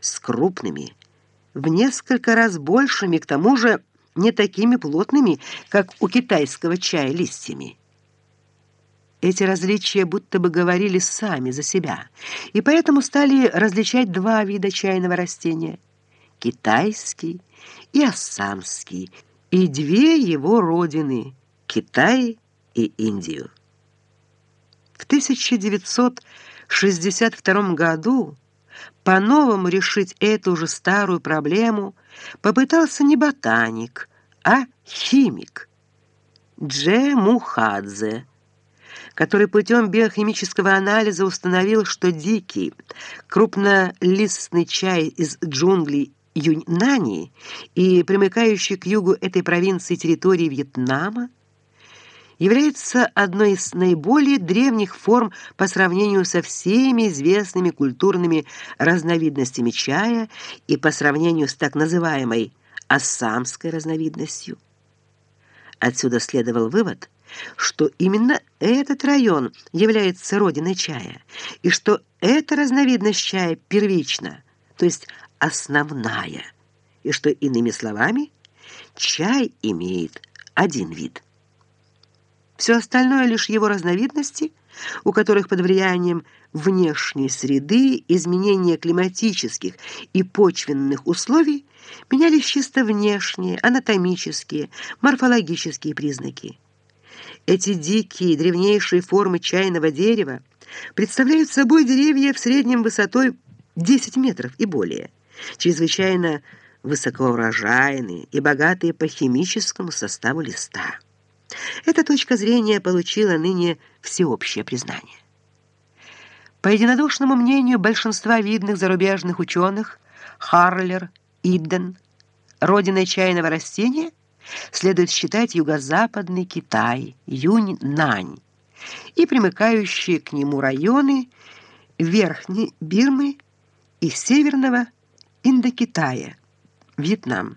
с крупными, в несколько раз большими, к тому же не такими плотными, как у китайского чая листьями. Эти различия будто бы говорили сами за себя, и поэтому стали различать два вида чайного растения – китайский и ассамский, и две его родины – Китай и Индию. В 1962 году по-новому решить эту же старую проблему попытался не ботаник, а химик Дже Мухадзе, который путем биохимического анализа установил, что дикий крупнолистный чай из джунглей Юньнани и примыкающий к югу этой провинции территории Вьетнама является одной из наиболее древних форм по сравнению со всеми известными культурными разновидностями чая и по сравнению с так называемой ассамской разновидностью. Отсюда следовал вывод, что именно этот район является родиной чая, и что эта разновидность чая первична, то есть основная, и что, иными словами, чай имеет один вид – все остальное лишь его разновидности, у которых под влиянием внешней среды, изменения климатических и почвенных условий менялись чисто внешние, анатомические, морфологические признаки. Эти дикие древнейшие формы чайного дерева представляют собой деревья в среднем высотой 10 метров и более, чрезвычайно высокоурожайные и богатые по химическому составу листа. Эта точка зрения получила ныне всеобщее признание. По единодушному мнению большинства видных зарубежных ученых, Харлер, Идден, родиной чайного растения следует считать юго-западный Китай, Юньнань, и примыкающие к нему районы Верхней Бирмы и Северного Индокитая, Вьетнам.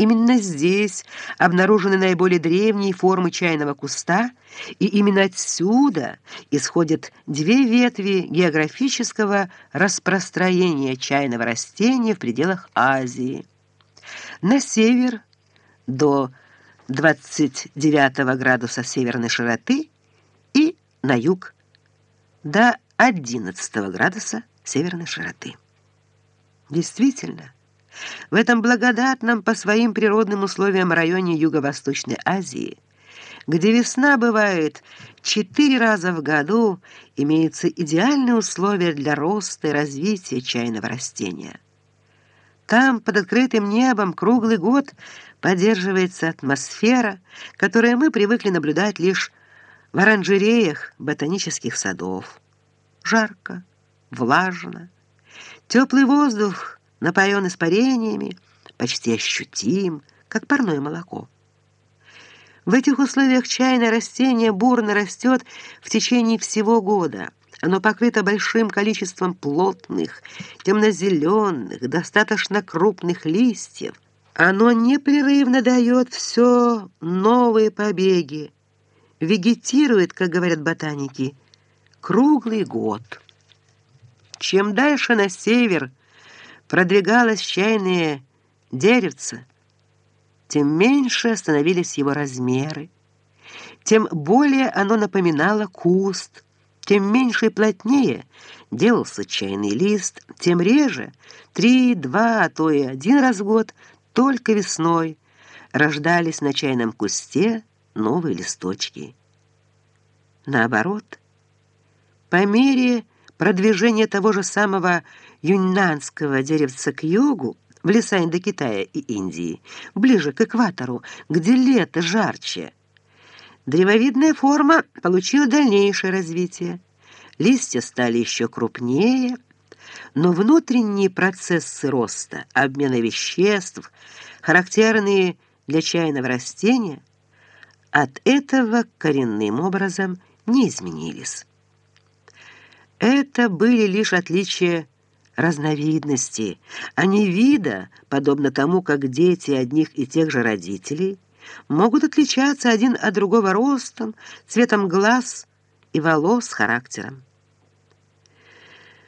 Именно здесь обнаружены наиболее древние формы чайного куста, и именно отсюда исходят две ветви географического распространения чайного растения в пределах Азии. На север до 29 градуса северной широты и на юг до 11 градуса северной широты. Действительно, в этом благодатном по своим природным условиям районе Юго-Восточной Азии, где весна бывает четыре раза в году, имеются идеальные условия для роста и развития чайного растения. Там, под открытым небом, круглый год поддерживается атмосфера, которую мы привыкли наблюдать лишь в оранжереях ботанических садов. Жарко, влажно, теплый воздух напоен испарениями, почти ощутим, как парное молоко. В этих условиях чайное растение бурно растет в течение всего года. Оно покрыто большим количеством плотных, темно-зеленых, достаточно крупных листьев. Оно непрерывно дает все новые побеги, вегетирует, как говорят ботаники, круглый год. Чем дальше на север – продвигалось чайное деревце, тем меньше становились его размеры, тем более оно напоминало куст, тем меньше и плотнее делался чайный лист, тем реже, три, два, а то и один раз в год, только весной, рождались на чайном кусте новые листочки. Наоборот, по мере продвижения того же самого юньнанского деревца к югу, в леса Индокитая и Индии, ближе к экватору, где лето жарче. Древовидная форма получила дальнейшее развитие. Листья стали еще крупнее, но внутренние процессы роста, обмена веществ, характерные для чайного растения, от этого коренным образом не изменились. Это были лишь отличия разновидности, а не вида, подобно тому, как дети одних и тех же родителей могут отличаться один от другого ростом, цветом глаз и волос, характером.